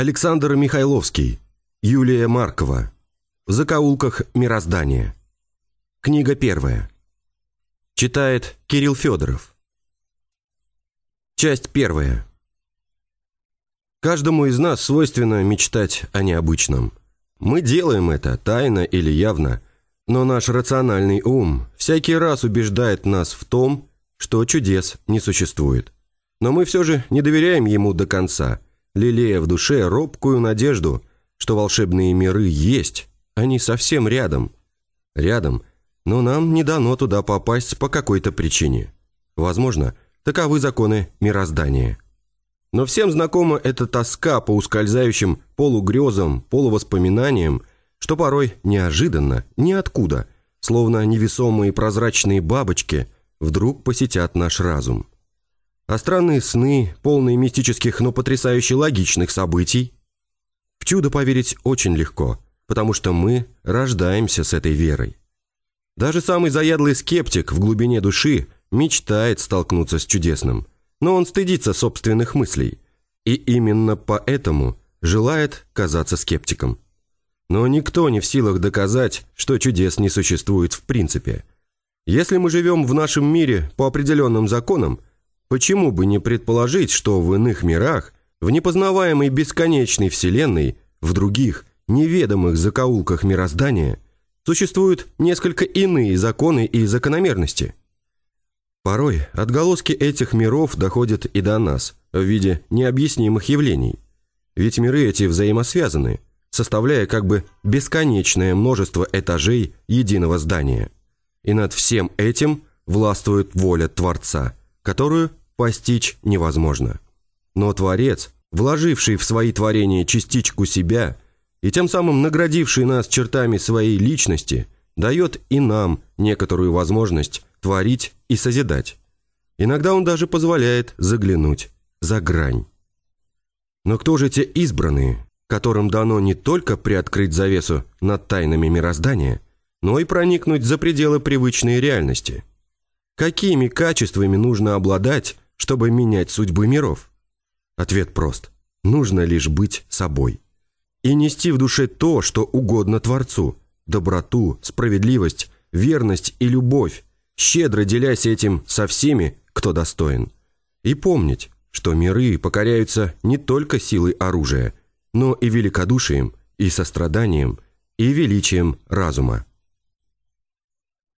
Александр Михайловский. Юлия Маркова. В закоулках мироздания. Книга первая. Читает Кирилл Федоров. Часть первая. Каждому из нас свойственно мечтать о необычном. Мы делаем это, тайно или явно, но наш рациональный ум всякий раз убеждает нас в том, что чудес не существует. Но мы все же не доверяем ему до конца, лелея в душе робкую надежду, что волшебные миры есть, они совсем рядом. Рядом, но нам не дано туда попасть по какой-то причине. Возможно, таковы законы мироздания. Но всем знакома эта тоска по ускользающим полугрезам, полувоспоминаниям, что порой неожиданно, ниоткуда, словно невесомые прозрачные бабочки, вдруг посетят наш разум. А странные сны, полные мистических, но потрясающе логичных событий, в чудо поверить очень легко, потому что мы рождаемся с этой верой. Даже самый заядлый скептик в глубине души мечтает столкнуться с чудесным, но он стыдится собственных мыслей, и именно поэтому желает казаться скептиком. Но никто не в силах доказать, что чудес не существует в принципе. Если мы живем в нашем мире по определенным законам, почему бы не предположить, что в иных мирах, в непознаваемой бесконечной вселенной, в других, неведомых закоулках мироздания, существуют несколько иные законы и закономерности? Порой отголоски этих миров доходят и до нас в виде необъяснимых явлений. Ведь миры эти взаимосвязаны – составляя как бы бесконечное множество этажей единого здания. И над всем этим властвует воля Творца, которую постичь невозможно. Но Творец, вложивший в свои творения частичку себя и тем самым наградивший нас чертами своей личности, дает и нам некоторую возможность творить и созидать. Иногда он даже позволяет заглянуть за грань. Но кто же те избранные, которым дано не только приоткрыть завесу над тайнами мироздания, но и проникнуть за пределы привычной реальности. Какими качествами нужно обладать, чтобы менять судьбы миров? Ответ прост. Нужно лишь быть собой. И нести в душе то, что угодно Творцу, доброту, справедливость, верность и любовь, щедро делясь этим со всеми, кто достоин. И помнить, что миры покоряются не только силой оружия – но и великодушием, и состраданием, и величием разума.